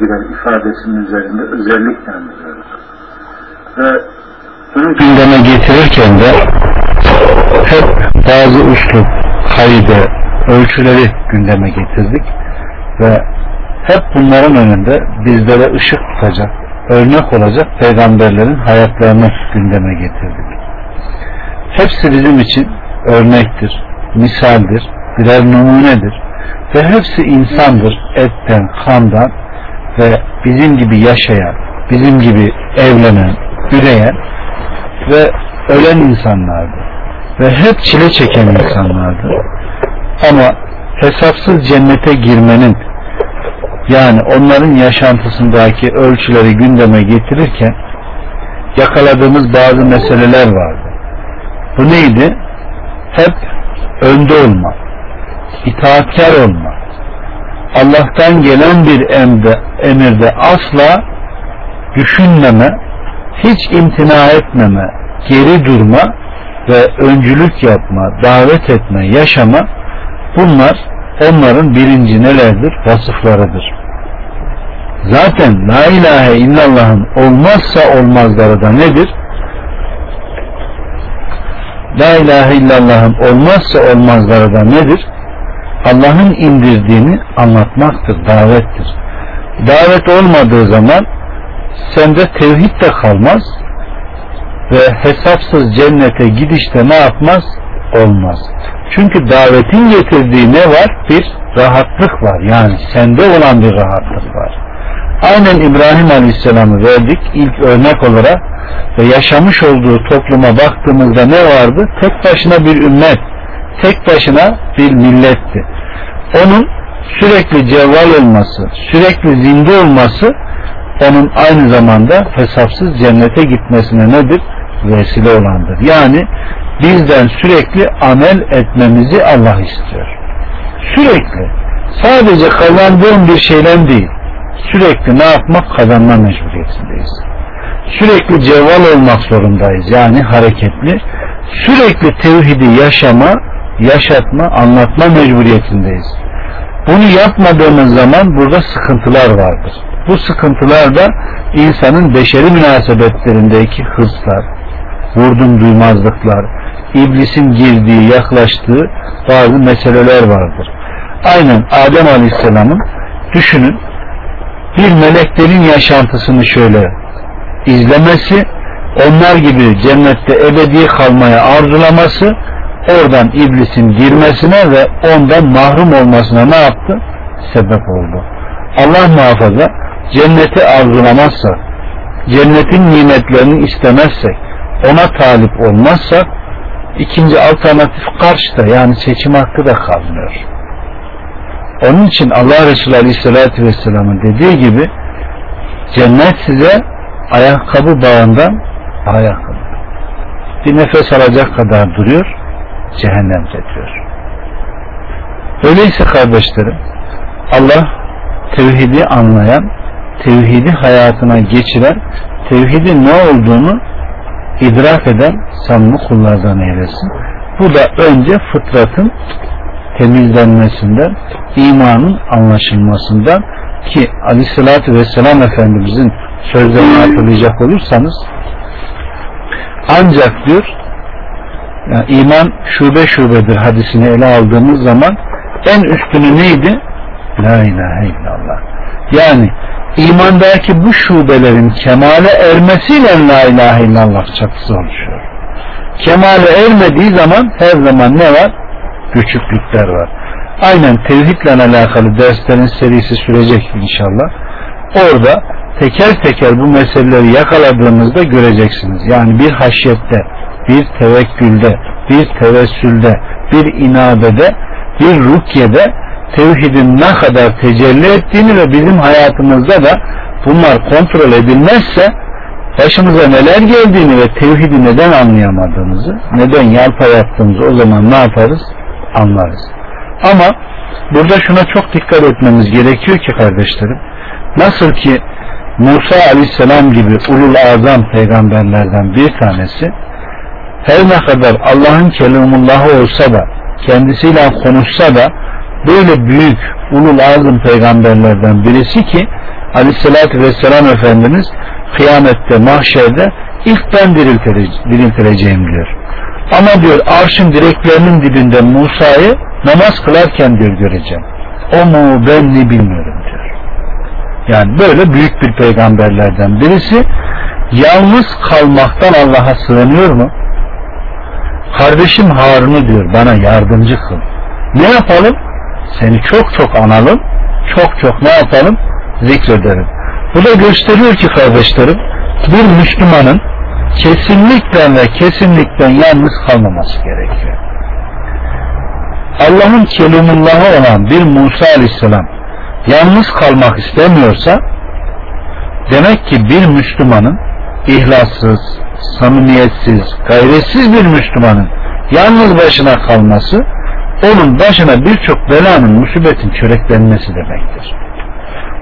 birer ifadesinin üzerinde özellikle anlıyoruz. Ve bunu gündeme getirirken de hep bazı üslup, kaide, ölçüleri gündeme getirdik ve hep bunların önünde bizlere ışık tutacak, örnek olacak peygamberlerin hayatlarını gündeme getirdik. Hepsi bizim için örnektir, misaldir, birer numunedir ve hepsi insandır, etten, kandan ve bizim gibi yaşayan, bizim gibi evlenen, üreyen ve ölen insanlardı. Ve hep çile çeken insanlardı. Ama hesapsız cennete girmenin yani onların yaşantısındaki ölçüleri gündeme getirirken yakaladığımız bazı meseleler vardı. Bu neydi? Hep önde olma, itaatkar olma, Allah'tan gelen bir emde, emirde asla düşünmeme, hiç imtina etmeme, geri durma ve öncülük yapma, davet etme, yaşama bunlar onların birinci nelerdir? Vasıflarıdır. Zaten La ilahe illallah'ın olmazsa olmazları da nedir? La ilahe illallah'ın olmazsa olmazları da nedir? Allah'ın indirdiğini anlatmaktır, davettir. Davet olmadığı zaman sende tevhid de kalmaz ve hesapsız cennete gidişte ne yapmaz? Olmaz. Çünkü davetin getirdiği ne var? Bir rahatlık var. Yani sende olan bir rahatlık var. Aynen İbrahim Aleyhisselam'ı verdik ilk örnek olarak ve yaşamış olduğu topluma baktığımızda ne vardı? Tek başına bir ümmet, tek başına bir milletti. Onun sürekli cevval olması, sürekli zinde olması onun aynı zamanda hesapsız cennete gitmesine nedir? Vesile olandır. Yani bizden sürekli amel etmemizi Allah istiyor. Sürekli. Sadece kazandığım bir şeyden değil. Sürekli ne yapmak? Kazanma mecburiyetindeyiz. Sürekli cevval olmak zorundayız. Yani hareketli. Sürekli tevhidi yaşama, yaşatma, anlatma mecburiyetindeyiz. Bunu yapmadığımız zaman burada sıkıntılar vardır. Bu sıkıntılar da insanın beşeri münasebetlerindeki hırslar, vurdum duymazlıklar, iblisin girdiği, yaklaştığı bazı meseleler vardır. Aynen Adem Aleyhisselam'ın düşünün bir meleklerin yaşantısını şöyle izlemesi, onlar gibi cennette ebedi kalmaya arzulaması, oradan iblisin girmesine ve ondan mahrum olmasına ne yaptı? Sebep oldu. Allah muhafaza cenneti arzulamazsa, cennetin nimetlerini istemezsek, ona talip olmazsak, ikinci alternatif karşıda yani seçim hakkı da kalmıyor. Onun için Allah Resulü Aleyhisselatü Vesselam'ın dediği gibi cennet size ayakkabı bağından ayakkabı. Bir nefes alacak kadar duruyor, cehennem diyor. Öyleyse kardeşlerim, Allah tevhidi anlayan, tevhidi hayatına geçiren, tevhidin ne olduğunu idrak eden samimi kullardan eylesin. Bu da önce fıtratın temizlenmesinden, imanın anlaşılmasından ki aleyhissalatü vesselam Efendimizin sözlerini hatırlayacak olursanız ancak diyor yani iman şube şubedir hadisini ele aldığımız zaman en üstünü neydi? La ilahe illallah. Yani imandaki bu şubelerin kemale ermesiyle la ilahe illallah çatısı oluşuyor. Kemale ermediği zaman her zaman ne var? Küçüklükler var. Aynen tevhidle alakalı derslerin serisi sürecek inşallah. Orada teker teker bu meseleleri yakaladığımızda göreceksiniz. Yani bir haşyette, bir tevekkülde, bir tevessülde, bir inabede, bir rukyede tevhidin ne kadar tecelli ettiğini ve bizim hayatımızda da bunlar kontrol edilmezse başımıza neler geldiğini ve tevhidi neden anlayamadığımızı, neden yalpa yaptığımızı o zaman ne yaparız? Anlarız. Ama burada şuna çok dikkat etmemiz gerekiyor ki kardeşlerim, nasıl ki Musa aleyhisselam gibi ulul azam peygamberlerden bir tanesi her ne kadar Allah'ın kelimullahı olsa da kendisiyle konuşsa da böyle büyük ulul azım peygamberlerden birisi ki Aleyhisselatü Vesselam Efendimiz kıyamette, mahşerde ilk ben diriltileceğim diyor. Ama diyor arşın direklerinin dibinde Musa'yı namaz kılarken diyor göreceğim. O mu ben mi bilmiyorum. Yani böyle büyük bir peygamberlerden birisi yalnız kalmaktan Allah'a sığınıyor mu? Kardeşim Harun'u diyor bana yardımcı kıl. Ne yapalım? Seni çok çok analım, çok çok ne yapalım? Zikredelim. Bu da gösteriyor ki kardeşlerim, bir Müslümanın kesinlikle ve kesinlikle yalnız kalmaması gerekiyor. Allah'ın kelimullahı olan bir Musa aleyhisselam yalnız kalmak istemiyorsa demek ki bir Müslümanın ihlassız, samimiyetsiz, gayretsiz bir Müslümanın yalnız başına kalması onun başına birçok belanın, musibetin çöreklenmesi demektir.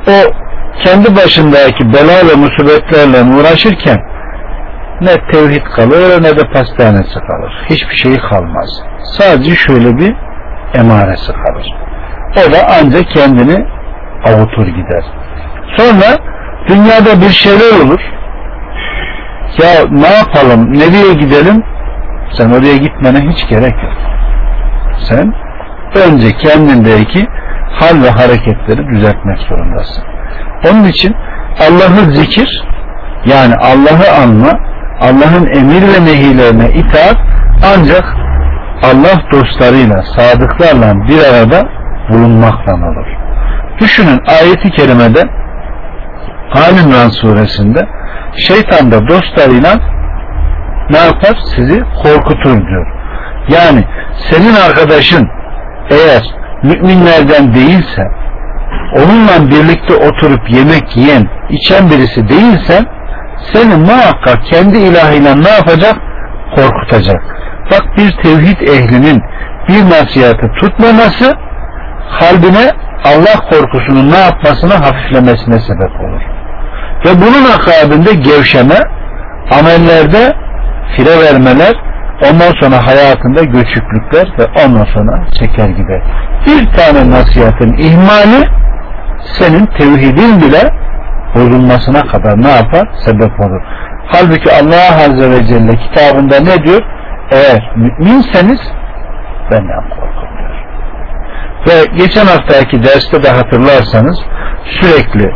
O kendi başındaki bela ve musibetlerle uğraşırken ne tevhid kalır ne de pastanesi kalır. Hiçbir şey kalmaz. Sadece şöyle bir emaresi kalır. O da ancak kendini avutur gider. Sonra dünyada bir şeyler olur. Ya ne yapalım, nereye gidelim? Sen oraya gitmene hiç gerek yok. Sen önce kendindeki hal ve hareketleri düzeltmek zorundasın. Onun için Allah'ı zikir yani Allah'ı anma Allah'ın emir ve nehilerine itaat ancak Allah dostlarıyla, sadıklarla bir arada bulunmakla olur. Düşünün ayeti kerimede Ali İmran suresinde şeytan da dostlarıyla ne yapar? Sizi korkutur diyor. Yani senin arkadaşın eğer müminlerden değilse onunla birlikte oturup yemek yiyen, içen birisi değilsen seni muhakkak kendi ilahiyle ne yapacak? Korkutacak. Bak bir tevhid ehlinin bir nasihatı tutmaması kalbine Allah korkusunun ne yapmasına hafiflemesine sebep olur. Ve bunun akabinde gevşeme, amellerde fire vermeler, ondan sonra hayatında göçüklükler ve ondan sonra çeker gider. Bir tane nasihatın ihmali senin tevhidin bile bozulmasına kadar ne yapar? Sebep olur. Halbuki Allah Azze ve Celle kitabında ne diyor? Eğer müminseniz benden korkun. Ve geçen haftaki derste de hatırlarsanız sürekli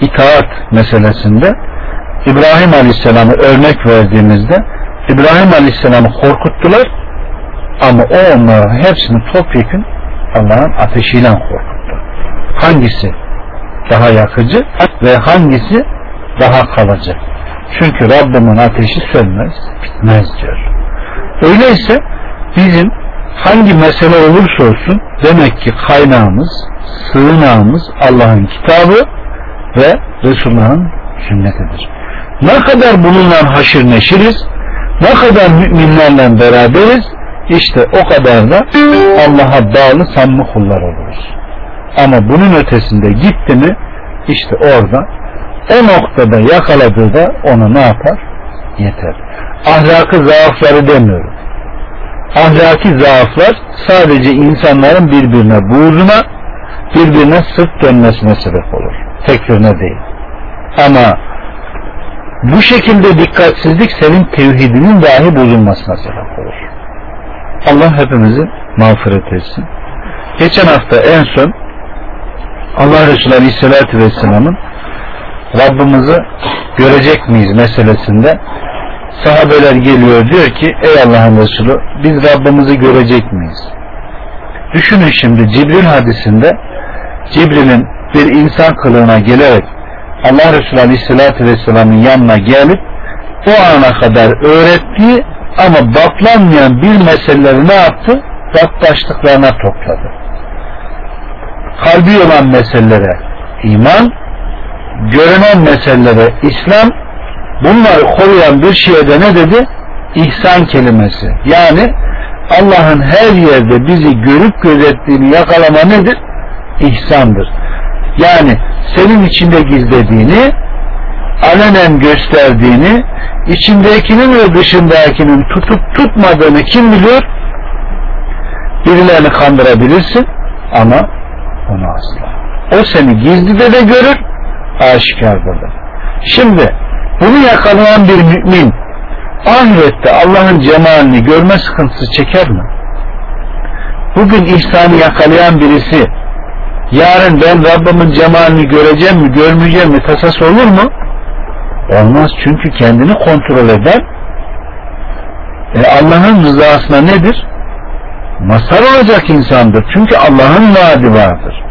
itaat meselesinde İbrahim Aleyhisselam'ı örnek verdiğimizde İbrahim Aleyhisselam'ı korkuttular ama o onların hepsini topyekun Allah'ın ateşiyle korkuttu. Hangisi daha yakıcı ve hangisi daha kalıcı? Çünkü Rabbimin ateşi sönmez, bitmez diyor. Öyleyse bizim hangi mesele olursa olsun demek ki kaynağımız, sığınağımız Allah'ın kitabı ve Resulullah'ın sünnetidir. Ne kadar bununla haşır neşiriz, ne kadar müminlerle beraberiz, işte o kadar da Allah'a bağlı samimi kullar oluruz. Ama bunun ötesinde gitti mi, işte orada o noktada yakaladığı da onu ne yapar? Yeter. Ahlakı zaafları demiyorum. Ahlaki zaaflar sadece insanların birbirine buğzuna, birbirine sırt dönmesine sebep olur. Tekfirine değil. Ama bu şekilde dikkatsizlik senin tevhidinin dahi bozulmasına sebep olur. Allah hepimizi mağfiret etsin. Geçen hafta en son Allah Resulü Aleyhisselatü Vesselam'ın Rabbimizi görecek miyiz meselesinde sahabeler geliyor diyor ki ey Allah'ın Resulü biz Rabbimizi görecek miyiz? Düşünün şimdi Cibril hadisinde Cibril'in bir insan kılığına gelerek Allah Resulü Aleyhisselatü Vesselam'ın yanına gelip o ana kadar öğrettiği ama baklanmayan bir meseleleri ne yaptı? Raptaşlıklarına topladı. Kalbi olan meselelere iman, görünen meselelere İslam, bunları koruyan bir şeye de ne dedi? İhsan kelimesi. Yani Allah'ın her yerde bizi görüp gözettiğini yakalama nedir? İhsandır. Yani senin içinde gizlediğini, alenen gösterdiğini, içindekinin ve dışındakinin tutup tutmadığını kim biliyor? Birilerini kandırabilirsin ama onu asla. O seni gizlide de görür, aşikardır. Şimdi bunu yakalayan bir mümin ahirette Allah'ın cemalini görme sıkıntısı çeker mi? Bugün ihsanı yakalayan birisi yarın ben Rabbimin cemalini göreceğim mi görmeyeceğim mi tasası olur mu? Olmaz çünkü kendini kontrol eder. E Allah'ın rızasına nedir? Mazhar olacak insandır. Çünkü Allah'ın vaadi vardır.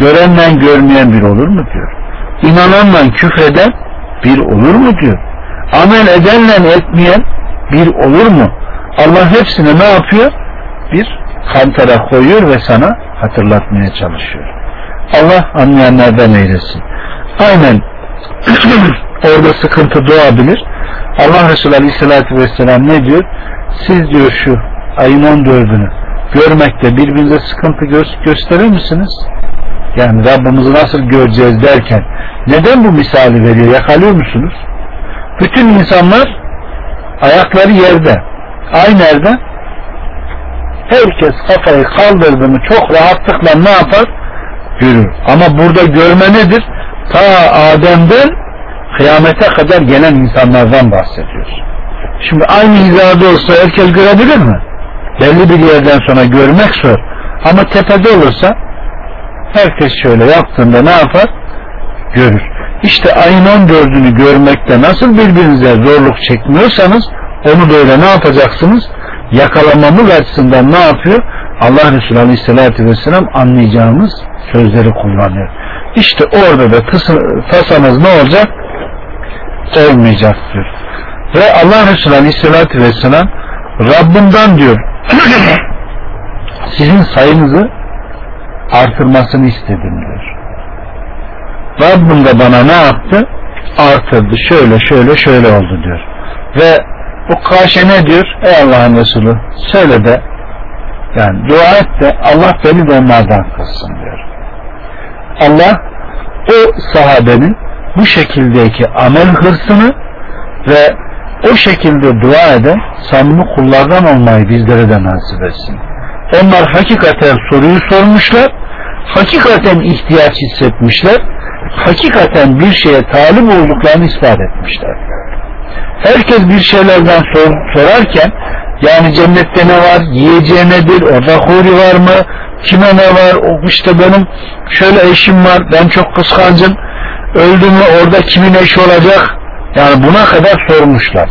Görenle görmeyen bir olur mu diyor. İnananla küfreden bir olur mu diyor. Amel edenle etmeyen bir olur mu? Allah hepsini ne yapıyor? Bir kantara koyuyor ve sana hatırlatmaya çalışıyor. Allah anlayanlardan eylesin. Aynen orada sıkıntı doğabilir. Allah Resulü Aleyhisselatü Vesselam ne diyor? Siz diyor şu ayın 14'ünü görmekte birbirinize sıkıntı gö- gösterir misiniz? Yani Rabbimizi nasıl göreceğiz derken neden bu misali veriyor? Yakalıyor musunuz? Bütün insanlar ayakları yerde. Ay nerede? Herkes kafayı kaldırdı mı çok rahatlıkla ne yapar? Görür. Ama burada görme nedir? Ta Adem'den kıyamete kadar gelen insanlardan bahsediyoruz. Şimdi aynı hizada olsa herkes görebilir mi? Belli bir yerden sonra görmek zor. Ama tepede olursa herkes şöyle yaptığında ne yapar? Görür. İşte ayın 14'ünü görmekte nasıl birbirinize zorluk çekmiyorsanız onu böyle ne yapacaksınız? Yakalamamız açısından ne yapıyor? Allah Resulü Aleyhisselatü Vesselam anlayacağımız sözleri kullanıyor. İşte orada da tasanız ne olacak? Olmayacak diyor. Ve Allah Resulü Aleyhisselatü Vesselam Rabbimden diyor sizin sayınızı artırmasını istedim diyor. Rabbim de bana ne yaptı? Artırdı. Şöyle şöyle şöyle oldu diyor. Ve bu kaşe ne diyor? Ey Allah'ın Resulü söyle de yani dua et de Allah beni de onlardan kılsın diyor. Allah o sahabenin bu şekildeki amel hırsını ve o şekilde dua eden samimi kullardan olmayı bizlere de nasip etsin. Onlar hakikaten soruyu sormuşlar, hakikaten ihtiyaç hissetmişler, hakikaten bir şeye talip olduklarını ispat etmişler. Herkes bir şeylerden sor, sorarken yani cennette ne var, yiyeceği nedir, orada huri var mı, kime ne var, o işte benim şöyle eşim var, ben çok kıskancım, öldü mü orada kimin eşi olacak, yani buna kadar sormuşlar.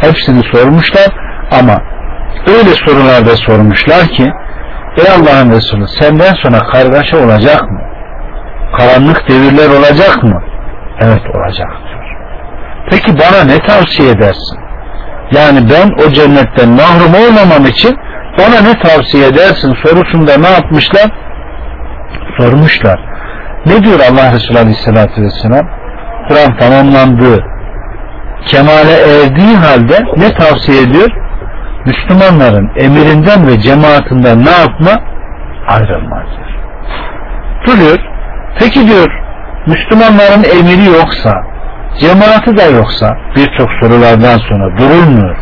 Hepsini sormuşlar ama öyle sorularda sormuşlar ki Ey Allah'ın Resulü senden sonra kargaşa olacak mı? Karanlık devirler olacak mı? Evet olacak diyor. Peki bana ne tavsiye edersin? Yani ben o cennetten mahrum olmamam için bana ne tavsiye edersin sorusunda ne yapmışlar? Sormuşlar. Ne diyor Allah Resulü Aleyhisselatü Vesselam? Kur'an tamamlandığı kemale erdiği halde ne tavsiye ediyor? Müslümanların emirinden ve cemaatinden ne yapma? Ayrılma diyor. Duruyor. Peki diyor Müslümanların emiri yoksa cemaati de yoksa birçok sorulardan sonra durulmuyor.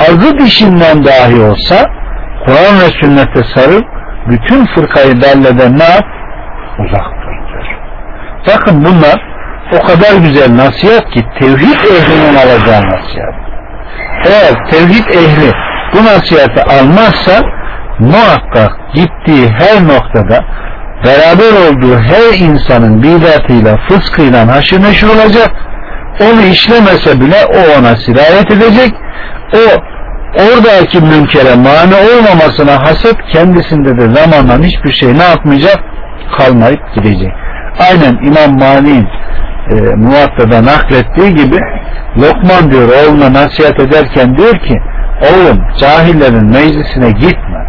Azı dişinden dahi olsa Kur'an ve sünnete sarıp bütün fırkayı derleden ne yap? Uzak dur. Bakın bunlar o kadar güzel nasihat ki tevhid ehlinin alacağı nasihat. Eğer tevhid ehli bu nasihati almazsa muhakkak gittiği her noktada beraber olduğu her insanın bidatıyla, fıskıyla haşır neşir olacak. Onu işlemese bile o ona sirayet edecek. O oradaki münkere mani olmamasına hasep kendisinde de zamanla hiçbir şey ne yapmayacak? Kalmayıp gidecek. Aynen İmam Mali'nin e, Muvatta'da naklettiği gibi Lokman diyor oğluna nasihat ederken diyor ki oğlum cahillerin meclisine gitme.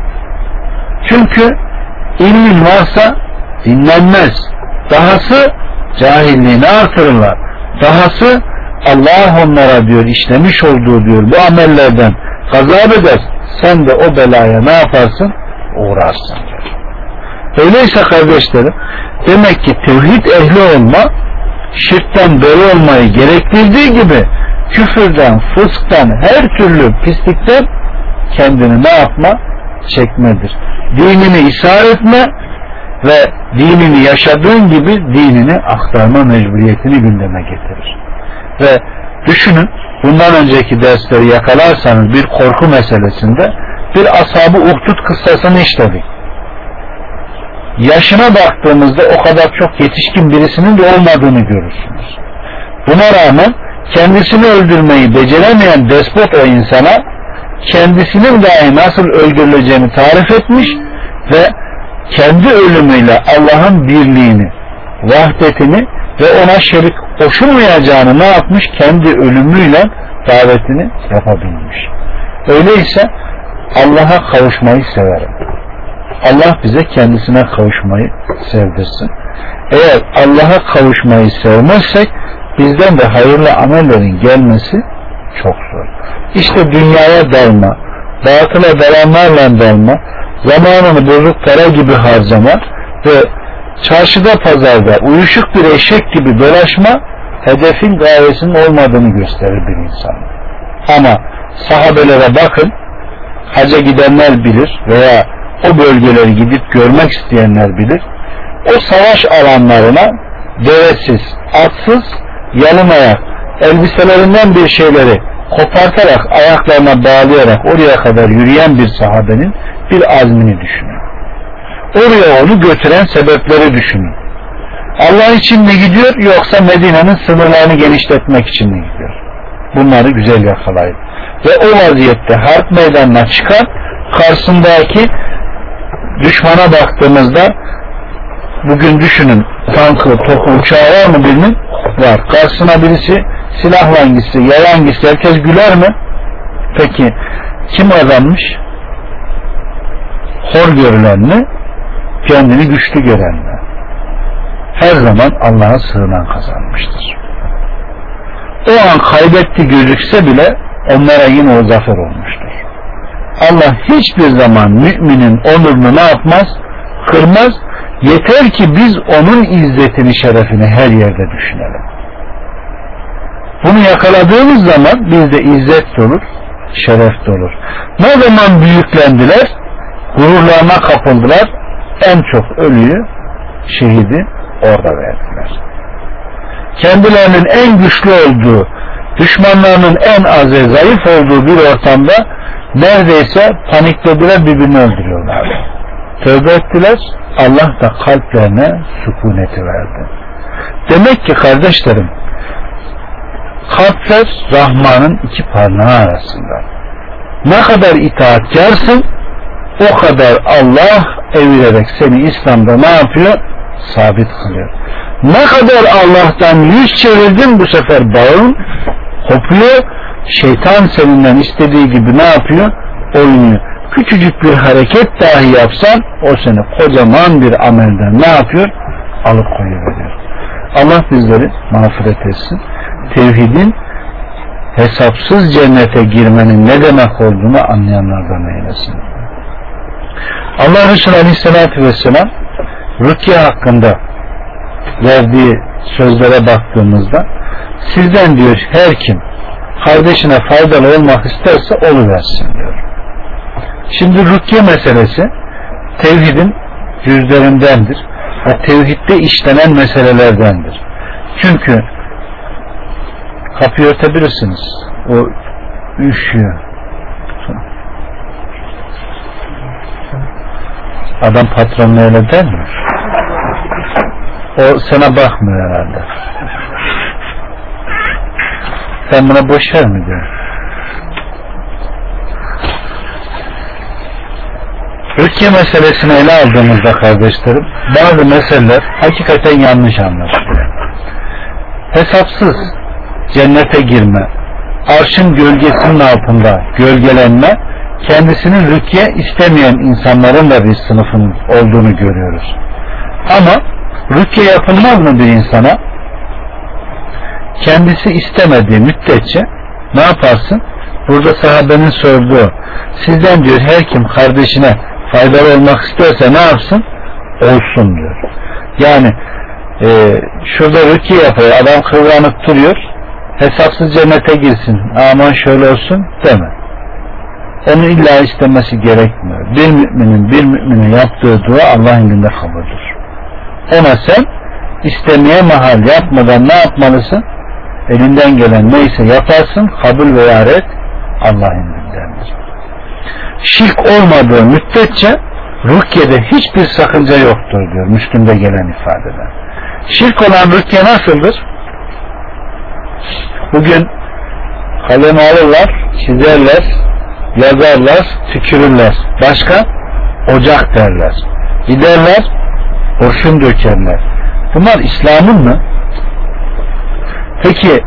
Çünkü ilmin varsa dinlenmez. Dahası cahilliğini artırırlar. Dahası Allah onlara diyor işlemiş olduğu diyor bu amellerden gazap eder. Sen de o belaya ne yaparsın? Uğrarsın. Öyleyse kardeşlerim demek ki tevhid ehli olma şirkten beri olmayı gerektirdiği gibi küfürden, fısktan, her türlü pislikten kendini ne yapma? Çekmedir. Dinini ishar etme, ve dinini yaşadığın gibi dinini aktarma mecburiyetini gündeme getirir. Ve düşünün bundan önceki dersleri yakalarsanız bir korku meselesinde bir ashabı uhdud kıssasını işledik. Yaşına baktığımızda o kadar çok yetişkin birisinin de olmadığını görürsünüz. Buna rağmen kendisini öldürmeyi beceremeyen despot o insana kendisinin dahi nasıl öldürüleceğini tarif etmiş ve kendi ölümüyle Allah'ın birliğini, vahdetini ve ona şerik koşulmayacağını ne yapmış? Kendi ölümüyle davetini yapabilmiş. Öyleyse Allah'a kavuşmayı severim. Allah bize kendisine kavuşmayı sevdirsin. Eğer Allah'a kavuşmayı sevmezsek bizden de hayırlı amellerin gelmesi çok zor. İşte dünyaya dalma, batıla dalanlarla dalma, zamanını bozuk para gibi harcama ve çarşıda pazarda uyuşuk bir eşek gibi dolaşma hedefin gayesinin olmadığını gösterir bir insan. Ama sahabelere bakın haca gidenler bilir veya o bölgeleri gidip görmek isteyenler bilir. O savaş alanlarına devesiz, atsız, yalın elbiselerinden bir şeyleri kopartarak, ayaklarına bağlayarak oraya kadar yürüyen bir sahabenin bir azmini düşünün. Oraya onu götüren sebepleri düşünün. Allah için mi gidiyor yoksa Medine'nin sınırlarını genişletmek için mi gidiyor? Bunları güzel yakalayın. Ve o vaziyette harp meydanına çıkan karşısındaki düşmana baktığımızda bugün düşünün tankı, topu, uçağı var mı birinin? Var. Karşısına birisi silahla gitse, yayan gitse herkes güler mi? Peki kim adammış? Hor görülen mi? Kendini güçlü gören mi? Her zaman Allah'a sığınan kazanmıştır. O an kaybetti gözükse bile onlara yine o zafer olmuştur. Allah hiçbir zaman müminin onurunu ne yapmaz? Kırmaz. Yeter ki biz onun izzetini, şerefini her yerde düşünelim. Bunu yakaladığımız zaman bizde izzet olur, şeref olur. Ne zaman büyüklendiler, gururlarına kapıldılar, en çok ölüyü, şehidi orada verdiler. Kendilerinin en güçlü olduğu, düşmanlarının en az ve zayıf olduğu bir ortamda neredeyse paniklediler birbirini öldürüyorlar. Tövbe ettiler, Allah da kalplerine sükuneti verdi. Demek ki kardeşlerim, kalpler Rahman'ın iki parmağı arasında. Ne kadar itaatkarsın, o kadar Allah evirerek seni İslam'da ne yapıyor? Sabit kılıyor. Ne kadar Allah'tan yüz çevirdin bu sefer bağın kopuyor. Şeytan seninden istediği gibi ne yapıyor? Oynuyor. Küçücük bir hareket dahi yapsan o seni kocaman bir amelden ne yapıyor? Alıkoyuveriyor. Allah bizleri mağfiret etsin. Tevhidin hesapsız cennete girmenin ne demek olduğunu anlayanlardan eylesin. Allah Resulü Aleyhisselatü Vesselam Rukiye hakkında verdiği sözlere baktığımızda sizden diyor her kim kardeşine faydalı olmak isterse oluversin diyor. Şimdi rukiye meselesi tevhidin yüzlerindendir ve tevhidde işlenen meselelerdendir. Çünkü kapıyı örtebilirsiniz. O üşüyor. Adam patronuna öyle der mi? O sana bakmıyor herhalde. Sen buna boş ver mi diyor. Ülke meselesini ele aldığımızda kardeşlerim bazı meseleler hakikaten yanlış anlaşılıyor. Hesapsız cennete girme, arşın gölgesinin altında gölgelenme, kendisinin rükye istemeyen insanların da bir sınıfın olduğunu görüyoruz. Ama rükye yapılmaz mı bir insana? Kendisi istemediği müddetçe ne yaparsın? Burada sahabenin sorduğu sizden diyor her kim kardeşine faydalı olmak isterse ne yapsın? Olsun diyor. Yani e, şurada rükye yapıyor adam kıvranıp duruyor hesapsız cennete girsin aman şöyle olsun deme. Onu illa istemesi gerekmiyor. Bir müminin bir mümine yaptığı dua Allah'ın indinde kabuldur. ona sen istemeye mahal yapmadan ne yapmalısın? Elinden gelen neyse yaparsın, kabul veya red Allah'ın elindendir. Şirk olmadığı müddetçe rukyede hiçbir sakınca yoktur diyor Müslüm'de gelen ifadeden. Şirk olan rükye nasıldır? Bugün kalem alırlar, çizerler, yazarlar, tükürürler. Başka? Ocak derler. Giderler, kurşun dökerler. Bunlar İslam'ın mı? Peki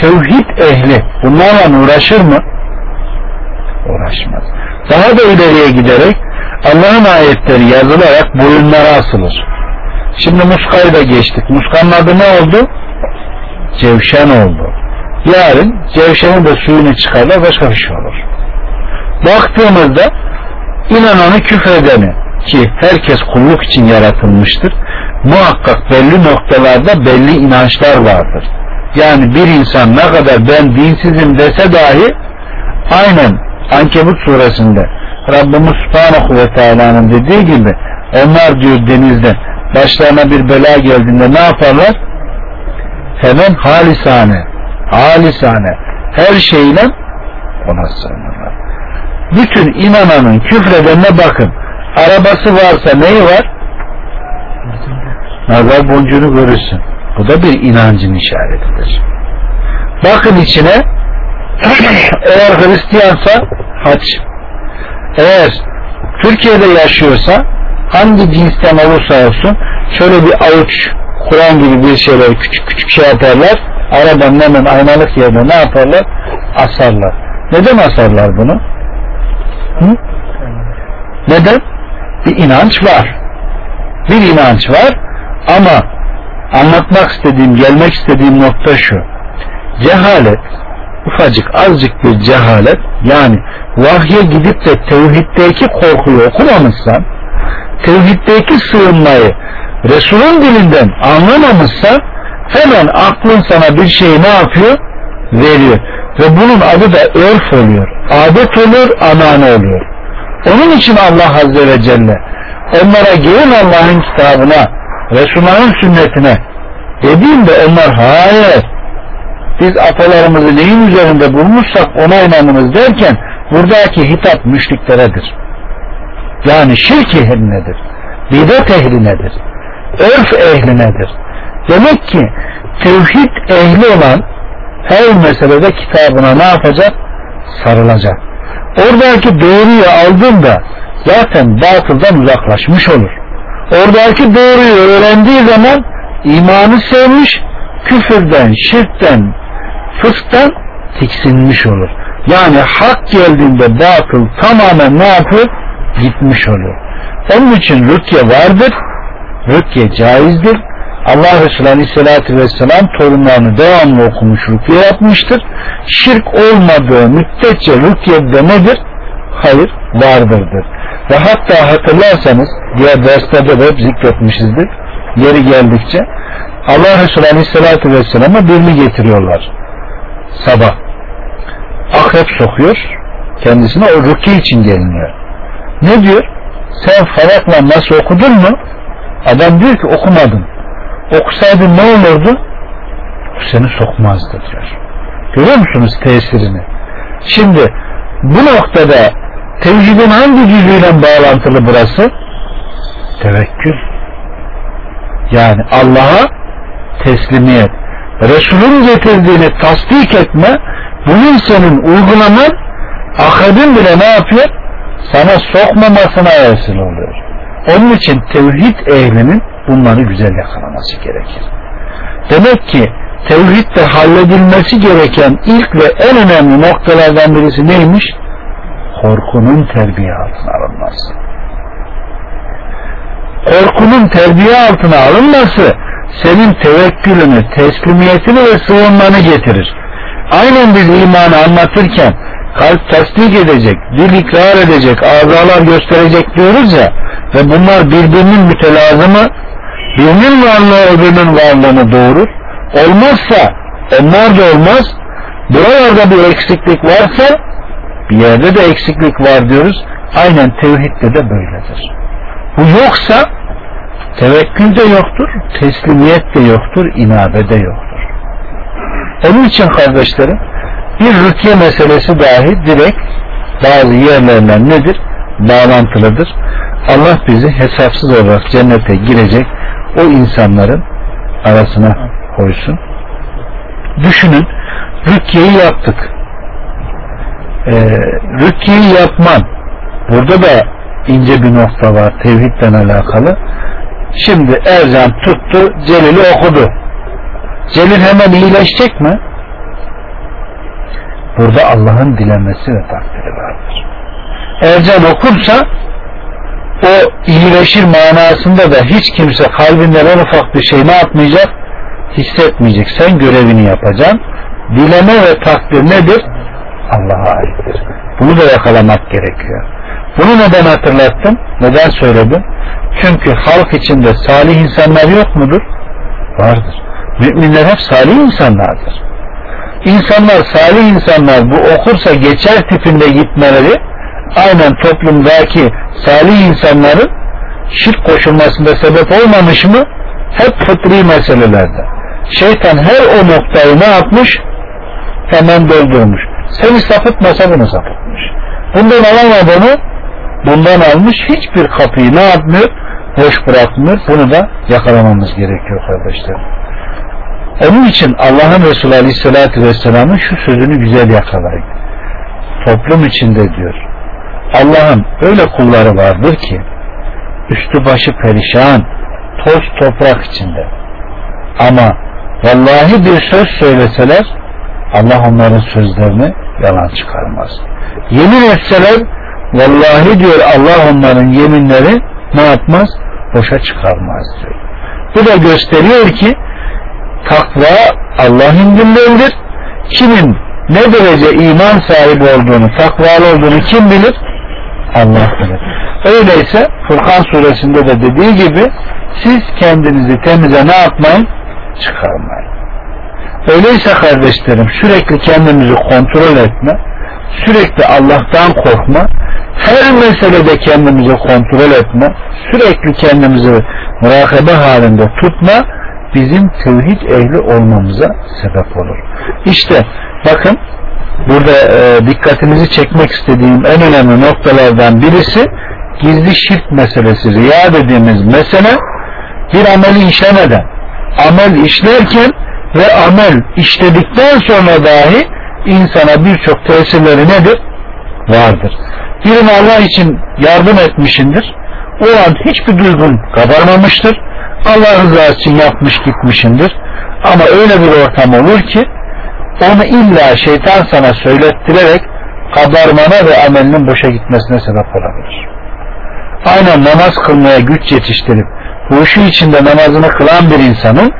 tevhid ehli bunlarla uğraşır mı? Uğraşmaz. Daha da ileriye giderek Allah'ın ayetleri yazılarak boyunlara asılır. Şimdi muskayı da geçtik. Muskanın adı ne oldu? Cevşen oldu. Yarın cevşenin de suyunu çıkarlar başka bir şey olur. Baktığımızda inananı küfredeni ki herkes kulluk için yaratılmıştır. Muhakkak belli noktalarda belli inançlar vardır. Yani bir insan ne kadar ben dinsizim dese dahi aynen Ankebut suresinde Rabbimiz Subhanahu ve Teala'nın dediği gibi onlar diyor denizde başlarına bir bela geldiğinde ne yaparlar? Hemen halisane halisane her şeyle ona sığınırlar. Bütün inananın küfredenine bakın. Arabası varsa neyi var? Nazar boncuğunu görürsün. Bu da bir inancın işaretidir. Bakın içine eğer Hristiyansa haç. Eğer Türkiye'de yaşıyorsa hangi cinsten olursa olsun şöyle bir avuç Kur'an gibi bir şeyler küçük küçük şey yaparlar. Arabanın hemen aynalık yerine ne yaparlar? Asarlar. Neden asarlar bunu? Hı? Neden? Bir inanç var. Bir inanç var ama anlatmak istediğim, gelmek istediğim nokta şu. Cehalet, ufacık azıcık bir cehalet yani vahye gidip de tevhiddeki korkuyu okumamışsan tevhiddeki sığınmayı Resul'ün dilinden anlamamışsan hemen aklın sana bir şeyi ne yapıyor? Veriyor. Ve bunun adı da örf oluyor. Adet olur, anane oluyor. Onun için Allah Azze ve Celle onlara gelin Allah'ın kitabına, Resulullah'ın sünnetine dediğinde onlar hayır biz atalarımızı neyin üzerinde bulmuşsak ona inanınız derken buradaki hitap müşrikleredir. Yani şirk ehlinedir. Bidat ehlinedir. Örf ehlinedir. Demek ki tevhid ehli olan her meselede kitabına ne yapacak? Sarılacak. Oradaki doğruyu aldığında zaten batıldan uzaklaşmış olur. Oradaki doğruyu öğrendiği zaman imanı sevmiş, küfürden, şirkten, fısktan tiksinmiş olur. Yani hak geldiğinde batıl tamamen ne yapıyor? Gitmiş olur. Onun için rükye vardır. Rükye caizdir. Allah Resulü Aleyhisselatü Vesselam torunlarını devamlı okumuş rükye yapmıştır. Şirk olmadığı müddetçe rükye nedir? Hayır vardırdır. Ve hatta hatırlarsanız diğer derslerde de hep zikretmişizdir. Yeri geldikçe Allah Resulü Aleyhisselatü Vesselam'a birini getiriyorlar. Sabah. Akrep sokuyor. Kendisine o rukiye için geliniyor. Ne diyor? Sen falakla nasıl okudun mu? Adam diyor ki okumadım. Okusaydın ne olurdu? Seni sokmazdı diyor. Görüyor musunuz tesirini? Şimdi bu noktada tevhidin hangi cüzüyle bağlantılı burası? Tevekkül. Yani Allah'a teslimiyet. Resulün getirdiğini tasdik etme, bunun senin uygulaman, akredin bile ne yapıyor? Sana sokmamasına vesile oluyor. Onun için tevhid ehlinin bunları güzel yakalaması gerekir. Demek ki tevhidde halledilmesi gereken ilk ve en önemli noktalardan birisi neymiş? Korkunun terbiye altına alınması. Korkunun terbiye altına alınması senin tevekkülünü, teslimiyetini ve sığınmanı getirir. Aynen biz imanı anlatırken kalp tasdik edecek, dil ikrar edecek, azalar gösterecek diyoruz ya ve bunlar birbirinin mütelazımı birinin varlığı öbürünün varlığını doğurur. Olmazsa onlar da olmaz. Buralarda bir eksiklik varsa bir yerde de eksiklik var diyoruz. Aynen tevhidde de böyledir. Bu yoksa Tevekkül de yoktur, teslimiyet de yoktur, inabe de yoktur. Onun için kardeşlerim bir rükye meselesi dahi direkt bazı yerlerle nedir? Bağlantılıdır. Allah bizi hesapsız olarak cennete girecek o insanların arasına koysun. Düşünün rükyeyi yaptık. Ee, rükyeyi yapman burada da ince bir nokta var tevhidle alakalı. Şimdi Ercan tuttu Celil'i okudu. Celil hemen iyileşecek mi? Burada Allah'ın dilemesi ve takdiri vardır. Ercan okursa o iyileşir manasında da hiç kimse kalbinden en ufak bir şey ne yapmayacak? Hissetmeyecek. Sen görevini yapacaksın. Dileme ve takdir nedir? Allah'a aittir. Bunu da yakalamak gerekiyor. Bunu neden hatırlattım? Neden söyledim? Çünkü halk içinde salih insanlar yok mudur? Vardır. Müminler hep salih insanlardır. İnsanlar, salih insanlar bu okursa geçer tipinde gitmeleri aynen toplumdaki salih insanların şirk koşulmasında sebep olmamış mı? Hep fıtri meselelerde. Şeytan her o noktayı ne yapmış? Hemen doldurmuş. Seni sapıtmasa bunu sapıtmış. Bundan alamadığını bundan almış hiçbir kapıyı ne yapmıyor? Boş bırakmıyor. Bunu da yakalamamız gerekiyor kardeşler. Onun için Allah'ın Resulü Aleyhisselatü Vesselam'ın şu sözünü güzel yakalayın. Toplum içinde diyor. Allah'ın öyle kulları vardır ki üstü başı perişan, toz toprak içinde. Ama vallahi bir söz söyleseler Allah onların sözlerini yalan çıkarmaz. Yemin etseler vallahi diyor Allah onların yeminleri ne yapmaz? Boşa çıkarmaz diyor. Bu da gösteriyor ki takva Allah'ın gündemidir. Kimin ne derece iman sahibi olduğunu, takvalı olduğunu kim bilir? Allah bilir. Öyleyse Furkan suresinde de dediği gibi siz kendinizi temize ne yapmayın? Çıkarmayın. Öyleyse kardeşlerim sürekli kendimizi kontrol etme, sürekli Allah'tan korkma, her meselede kendimizi kontrol etme, sürekli kendimizi murakabe halinde tutma, bizim tevhid ehli olmamıza sebep olur. İşte bakın burada e, dikkatinizi çekmek istediğim en önemli noktalardan birisi gizli şirk meselesi, riya dediğimiz mesele bir ameli işlemeden, amel işlerken ve amel işledikten sonra dahi insana birçok tesirleri nedir? Vardır. Birine Allah için yardım etmişindir. O an hiçbir duygun kabarmamıştır. Allah rızası için yapmış gitmişindir. Ama öyle bir ortam olur ki onu illa şeytan sana söylettirerek kabarmana ve amelinin boşa gitmesine sebep olabilir. Aynen namaz kılmaya güç yetiştirip huşu içinde namazını kılan bir insanın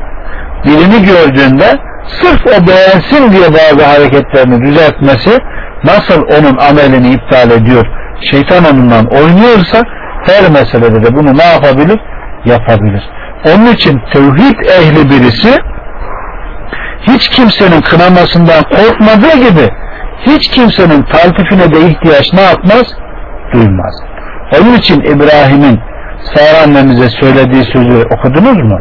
birini gördüğünde sırf o beğensin diye bazı hareketlerini düzeltmesi nasıl onun amelini iptal ediyor şeytan onunla oynuyorsa her meselede de bunu ne yapabilir? Yapabilir. Onun için tevhid ehli birisi hiç kimsenin kınamasından korkmadığı gibi hiç kimsenin taltifine de ihtiyaç ne yapmaz? Duymaz. Onun için İbrahim'in Sara annemize söylediği sözü okudunuz mu?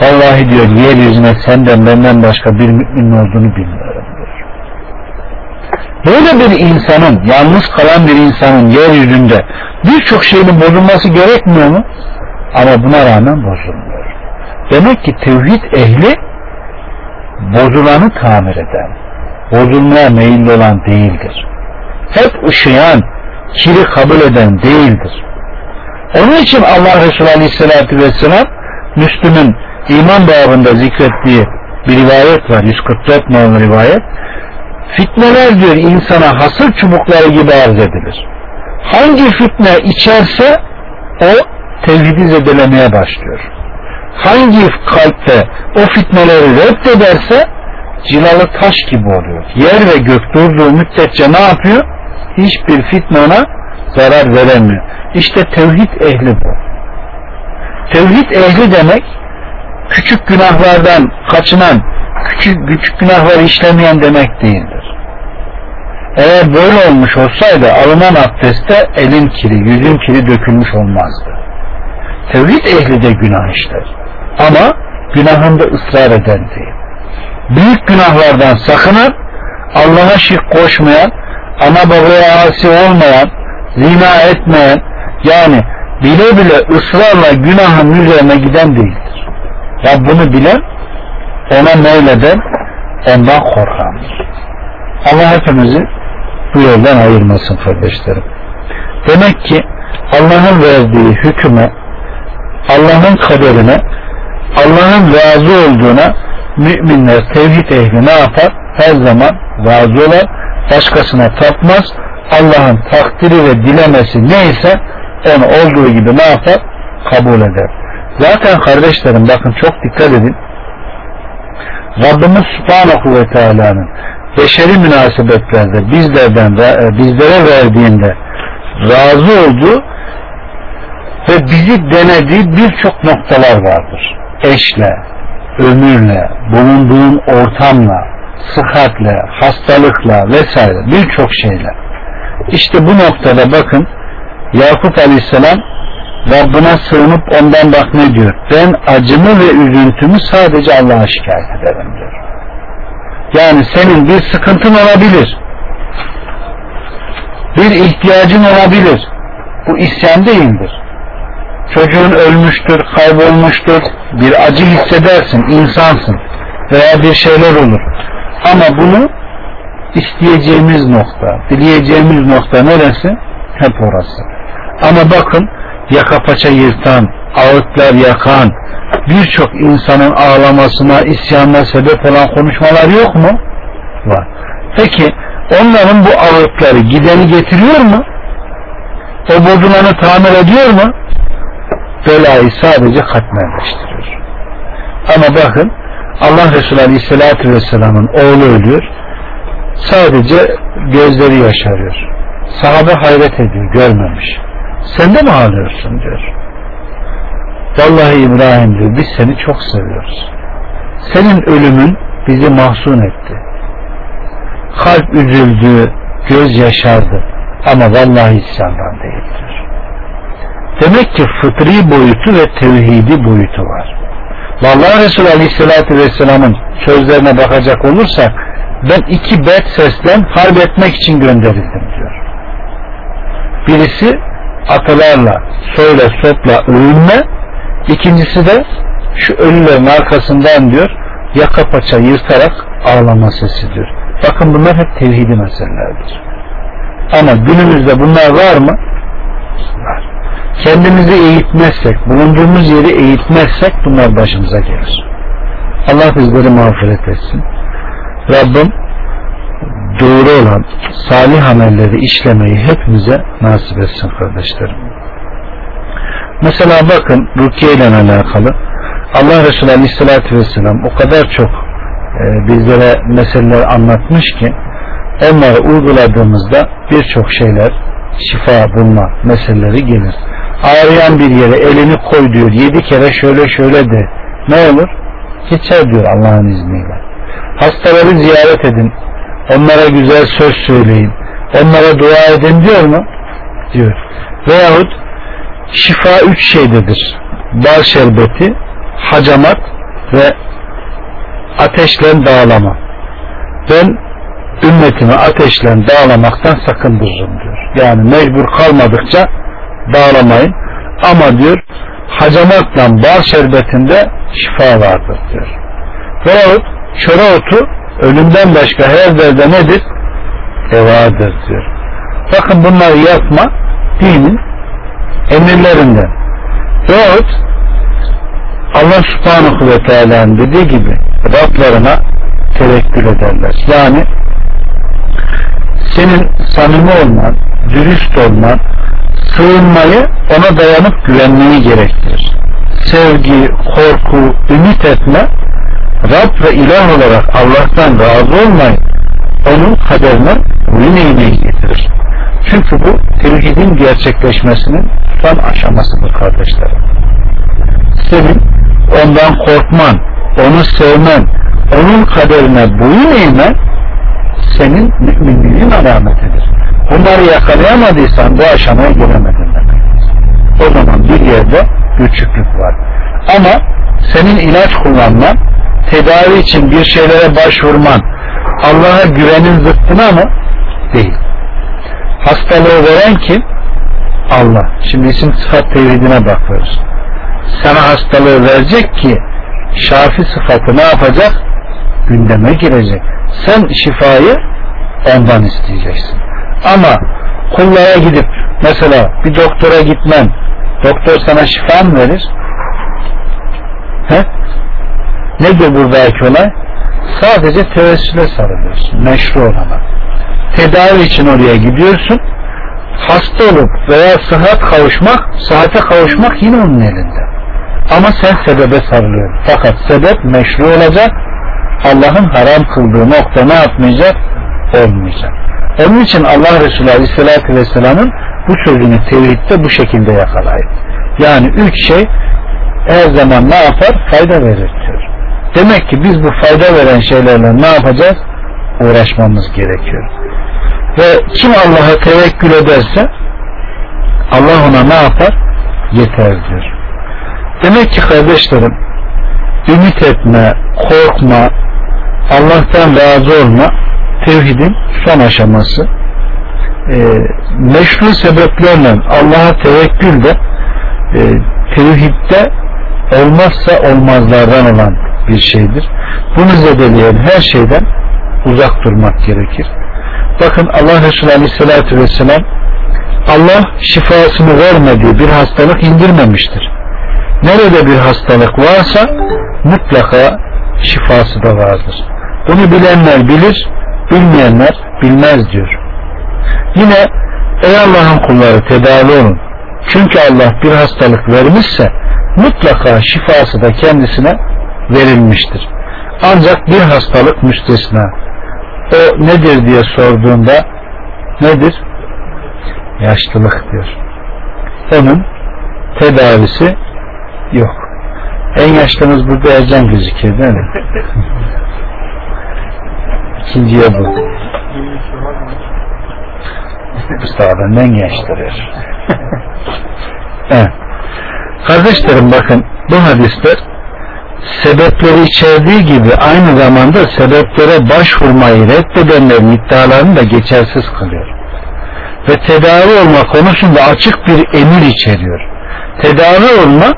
Vallahi diyor yeryüzüne senden benden başka bir mümin olduğunu bilmiyorum diyor. Böyle bir insanın, yalnız kalan bir insanın yeryüzünde birçok şeyin bozulması gerekmiyor mu? Ama buna rağmen bozulmuyor. Demek ki tevhid ehli bozulanı tamir eden, bozulmaya meyilli olan değildir. Hep ışıyan, kiri kabul eden değildir. Onun için Allah Resulü Aleyhisselatü Vesselam Müslüm'ün iman babında zikrettiği bir rivayet var 144 numaralı rivayet. Fitneler diyor insana hasır çubukları gibi arz edilir. Hangi fitne içerse o tevhidi zedelemeye başlıyor. Hangi kalpte o fitneleri reddederse cilalı taş gibi oluyor. Yer ve gök durduğu müddetçe ne yapıyor? Hiçbir fitne ona zarar veremiyor. İşte tevhid ehli bu. Tevhid ehli demek küçük günahlardan kaçınan, küçük, küçük günahları işlemeyen demek değildir. Eğer böyle olmuş olsaydı alınan abdestte elin kiri, yüzün kiri dökülmüş olmazdı. Tevhid ehli de günah işler. Ama günahında ısrar eden değil. Büyük günahlardan sakınan, Allah'a şirk koşmayan, ana babaya asi olmayan, zina etmeyen, yani bile bile ısrarla günahın üzerine giden değildir. Ya bunu bilen ona meyleden ondan korkandır. Allah hepimizi bu yoldan ayırmasın kardeşlerim. Demek ki Allah'ın verdiği hüküme, Allah'ın kaderine, Allah'ın razı olduğuna müminler, tevhid ehli ne yapar? Her zaman razı olar, başkasına tapmaz, Allah'ın takdiri ve dilemesi neyse onu olduğu gibi ne yapar? Kabul eder. Zaten kardeşlerim bakın çok dikkat edin. Rabbimiz Subhanahu ve Teala'nın beşeri münasebetlerde bizlerden e, bizlere verdiğinde razı olduğu ve bizi denediği birçok noktalar vardır. Eşle, ömürle, bulunduğun ortamla, sıhhatle, hastalıkla vesaire birçok şeyle. İşte bu noktada bakın Yakup Aleyhisselam Rabbına sığınıp ondan bak ne diyor? Ben acımı ve üzüntümü sadece Allah'a şikayet ederim diyor. Yani senin bir sıkıntın olabilir. Bir ihtiyacın olabilir. Bu isyan değildir. Çocuğun ölmüştür, kaybolmuştur. Bir acı hissedersin, insansın. Veya bir şeyler olur. Ama bunu isteyeceğimiz nokta, dileyeceğimiz nokta neresi? Hep orası. Ama bakın yaka paça yırtan, ağıtlar yakan, birçok insanın ağlamasına, isyanına sebep olan konuşmalar yok mu? Var. Peki onların bu ağıtları gideni getiriyor mu? O bozulanı tamir ediyor mu? Belayı sadece katmerleştiriyor. Ama bakın Allah Resulü Aleyhisselatü Vesselam'ın oğlu ölüyor. Sadece gözleri yaşarıyor. Sahabe hayret ediyor, görmemiş. Sen de mi ağlıyorsun diyor. Vallahi İbrahim diyor biz seni çok seviyoruz. Senin ölümün bizi mahzun etti. Kalp üzüldü, göz yaşardı. Ama vallahi isyandan değildir. Demek ki fıtri boyutu ve tevhidi boyutu var. Vallahi Resulü Aleyhisselatü Vesselam'ın sözlerine bakacak olursak ben iki bet sesle harp etmek için gönderildim diyor. Birisi atalarla, soyla, sopla övünme, ikincisi de şu ölülerin arkasından diyor yaka paça yırtarak ağlama sesidir. Bakın bunlar hep tevhidi meselelerdir. Ama günümüzde bunlar var mı? Var. Kendimizi eğitmezsek, bulunduğumuz yeri eğitmezsek bunlar başımıza gelir. Allah bizleri mağfiret etsin. Rabbim doğru olan salih amelleri işlemeyi hepimize nasip etsin kardeşlerim. Mesela bakın Rukiye ile alakalı Allah Resulü Aleyhisselatü Vesselam o kadar çok e, bizlere meseleler anlatmış ki onları uyguladığımızda birçok şeyler şifa bulma meseleleri gelir. Ağrıyan bir yere elini koy diyor yedi kere şöyle şöyle de ne olur? Geçer diyor Allah'ın izniyle. Hastaları ziyaret edin. Onlara güzel söz söyleyin. Onlara dua edin diyor mu? Diyor. Veyahut şifa üç şeydedir. Bal şerbeti, hacamat ve ateşle dağlama. Ben ümmetimi ateşle dağlamaktan sakındırırım diyor. Yani mecbur kalmadıkça dağlamayın. Ama diyor hacamatla bal şerbetinde şifa vardır diyor. Veyahut çöre otu ölümden başka her derde nedir? Devadır diyor. Bakın bunları yapma dinin emirlerinden. Veyahut Allah subhanahu ve teala'nın dediği gibi Rablarına tevekkül ederler. Yani senin samimi olman, dürüst olman, sığınmayı ona dayanıp güvenmeyi gerektirir. Sevgi, korku, ümit etme Rab ve ilah olarak Allah'tan razı olmayı onun kaderine boyun eğmeyi getirir. Çünkü bu tevhidin gerçekleşmesinin son aşamasıdır kardeşlerim. Senin ondan korkman, onu sevmen, onun kaderine boyun eğmen senin müminliğin alametidir. Bunları yakalayamadıysan bu aşamaya gelemedin. O zaman bir yerde göçüklük var. Ama senin ilaç kullanman, tedavi için bir şeylere başvurman Allah'a güvenin zıttına mı? Değil. Hastalığı veren kim? Allah. Şimdi isim sıfat tevhidine bakıyoruz. Sana hastalığı verecek ki şafi sıfatı ne yapacak? Gündeme girecek. Sen şifayı ondan isteyeceksin. Ama kullara gidip mesela bir doktora gitmen doktor sana şifa mı verir? He? Nedir buradaki olay? Sadece tevessüle sarılıyorsun. Meşru olana. Tedavi için oraya gidiyorsun. Hasta olup veya sıhhat kavuşmak, sıhhate kavuşmak yine onun elinde. Ama sen sebebe sarılıyorsun. Fakat sebep meşru olacak. Allah'ın haram kıldığı nokta ne yapmayacak? Olmayacak. Onun için Allah Resulü Aleyhisselatü Vesselam'ın bu sözünü tevhidde bu şekilde yakalayın. Yani üç şey her zaman ne yapar? Fayda verir diyor. Demek ki biz bu fayda veren şeylerle ne yapacağız? Uğraşmamız gerekiyor. Ve kim Allah'a tevekkül ederse Allah ona ne yapar? Yeter diyor. Demek ki kardeşlerim ümit etme, korkma, Allah'tan razı olma tevhidin son aşaması. E, meşru sebeplerle Allah'a tevekkül de e, tevhidde olmazsa olmazlardan olan bir şeydir. Bunu zedeleyen her şeyden uzak durmak gerekir. Bakın Allah Resulü Aleyhisselatü Vesselam Allah şifasını vermediği bir hastalık indirmemiştir. Nerede bir hastalık varsa mutlaka şifası da vardır. Bunu bilenler bilir, bilmeyenler bilmez diyor. Yine ey Allah'ın kulları tedavi olun. Çünkü Allah bir hastalık vermişse mutlaka şifası da kendisine verilmiştir. Ancak bir hastalık müstesna. O nedir diye sorduğunda nedir? Yaşlılık diyor. Onun tedavisi yok. En yaşlımız burada Ercan gözüküyor değil mi? İkinciye bu. Mustafa benden gençtir. evet. Kardeşlerim bakın bu hadisler sebepleri içerdiği gibi aynı zamanda sebeplere başvurmayı reddedenlerin iddialarını da geçersiz kılıyor. Ve tedavi olma konusunda açık bir emir içeriyor. Tedavi olma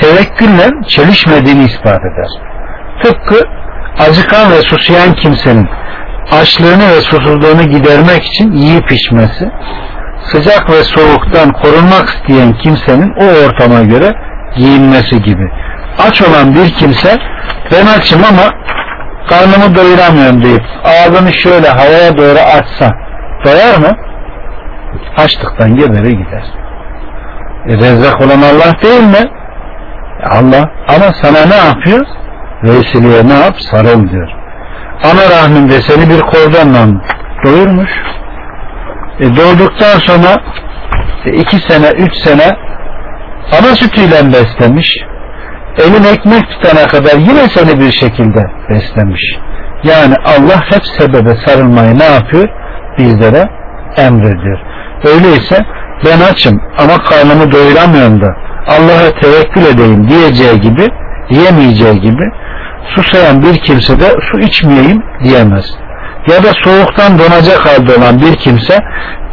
tevekkülle çelişmediğini ispat eder. Tıpkı acıkan ve susayan kimsenin açlığını ve susuzluğunu gidermek için yiyip içmesi, sıcak ve soğuktan korunmak isteyen kimsenin o ortama göre giyinmesi gibi. Aç olan bir kimse ben açım ama karnımı doyuramıyorum deyip ağzını şöyle havaya doğru açsa doyar mı? Açlıktan gebere gider. E, rezzak olan Allah değil mi? E, Allah ama sana ne yapıyor? Vesileye ne yap? Sarıl diyor. Ana rahminde seni bir kordonla doyurmuş. E, doğduktan sonra e, iki sene, üç sene ana sütüyle beslemiş. Elin ekmek tutana kadar yine seni bir şekilde beslemiş. Yani Allah hep sebebe sarılmayı ne yapıyor? Bizlere emrediyor. Öyleyse ben açım ama karnımı doyuramıyorum da Allah'a tevekkül edeyim diyeceği gibi diyemeyeceği gibi susayan bir kimse de su içmeyeyim diyemez. Ya da soğuktan donacak halde olan bir kimse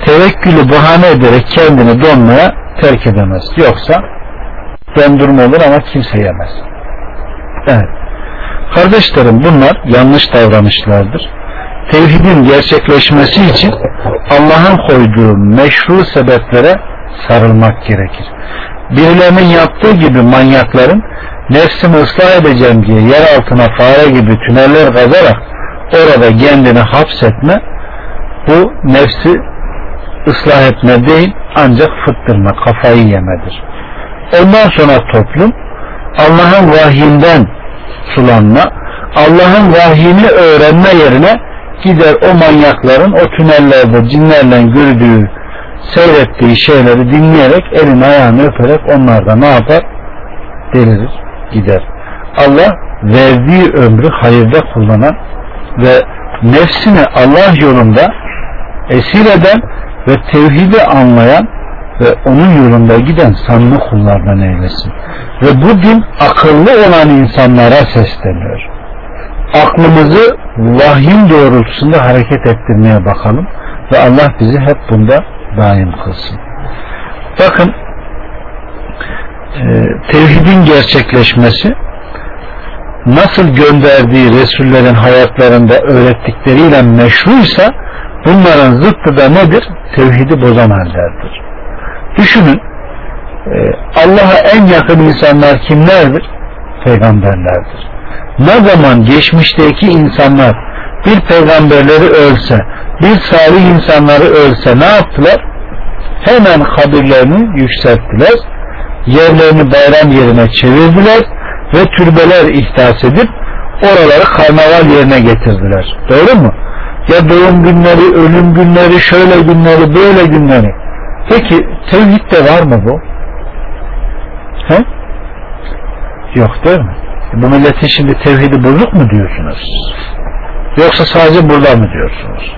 tevekkülü bahane ederek kendini donmaya terk edemez. Yoksa dondurma olur ama kimse yemez. Evet. Kardeşlerim bunlar yanlış davranışlardır. Tevhidin gerçekleşmesi için Allah'ın koyduğu meşru sebeplere sarılmak gerekir. Birilerinin yaptığı gibi manyakların nefsimi ıslah edeceğim diye yer altına fare gibi tüneller kazarak orada kendini hapsetme bu nefsi ıslah etme değil ancak fıttırma kafayı yemedir. Ondan sonra toplum Allah'ın vahyinden sulanma Allah'ın vahyini öğrenme yerine gider o manyakların o tünellerde cinlerle gördüğü seyrettiği şeyleri dinleyerek elini ayağını öperek onlarda ne yapar? Delirir gider. Allah verdiği ömrü hayırda kullanan ve nefsini Allah yolunda esir eden ve tevhidi anlayan ve onun yolunda giden samimi kullardan eylesin. Ve bu din akıllı olan insanlara sesleniyor. Aklımızı vahyin doğrultusunda hareket ettirmeye bakalım ve Allah bizi hep bunda daim kılsın. Bakın e, tevhidin gerçekleşmesi nasıl gönderdiği Resullerin hayatlarında öğrettikleriyle meşruysa bunların zıttı da nedir? Tevhidi bozan hallerdir. Düşünün e, Allah'a en yakın insanlar kimlerdir? Peygamberlerdir. Ne zaman geçmişteki insanlar bir peygamberleri ölse, bir salih insanları ölse ne yaptılar? Hemen kabirlerini yükselttiler, yerlerini bayram yerine çevirdiler ve türbeler ihdas edip oraları karnaval yerine getirdiler. Doğru mu? Ya doğum günleri, ölüm günleri, şöyle günleri, böyle günleri. Peki tevhidde var mı bu? He? Yok değil mi? Bu milletin şimdi tevhidi bozuk mu diyorsunuz? Yoksa sadece burada mı diyorsunuz?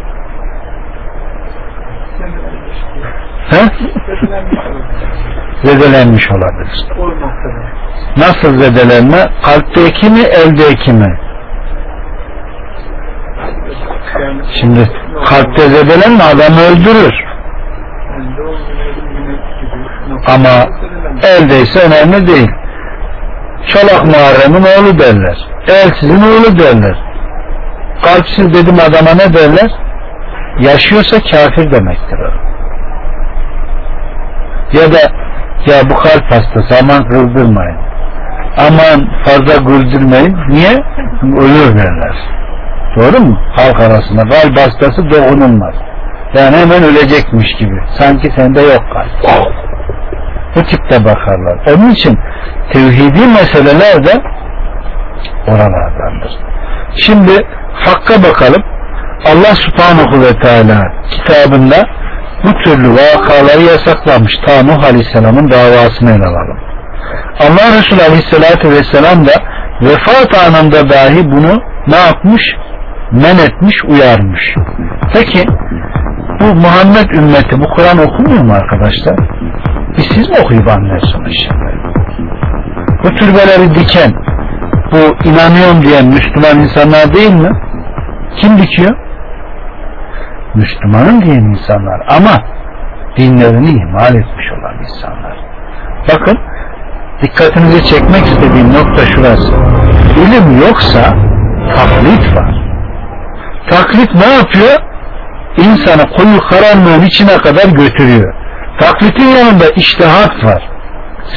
He? Zedelenmiş olabilir. Nasıl zedelenme? Kalpteki mi, eldeki mi? Şimdi kalpte zedelenme adamı öldürür. Ama eldeyse önemli değil. Çolak Muharrem'in oğlu derler. Elsizin oğlu derler. Kalpsiz dedim adama ne derler? Yaşıyorsa kafir demektir o. Ya da ya bu kalp hastası aman kıldırmayın. Aman fazla güldürmeyin. Niye? Ölür derler. Doğru mu? Halk arasında kalp hastası dokunulmaz. Yani hemen ölecekmiş gibi. Sanki sende yok kalp. Bu tipte bakarlar. Onun için tevhidi meseleler de oralardandır. Şimdi Hakk'a bakalım. Allah subhanahu ve teala kitabında bu türlü vakaları yasaklamış. Ta Nuh Aleyhisselam'ın davasını ele alalım. Allah Resulü Aleyhisselatü Vesselam da vefat anında dahi bunu ne yapmış? Men etmiş, uyarmış. Peki bu Muhammed ümmeti bu Kur'an okumuyor mu arkadaşlar? Bir siz mi okuyup anlıyorsunuz şimdi? Bu türbeleri diken, bu inanıyorum diyen Müslüman insanlar değil mi? Kim dikiyor? Müslümanın diyen insanlar ama dinlerini ihmal etmiş olan insanlar. Bakın dikkatinizi çekmek istediğim nokta şurası. İlim yoksa taklit var. Taklit ne yapıyor? İnsanı kuyu karanlığın içine kadar götürüyor. Taklitin yanında iştihat var.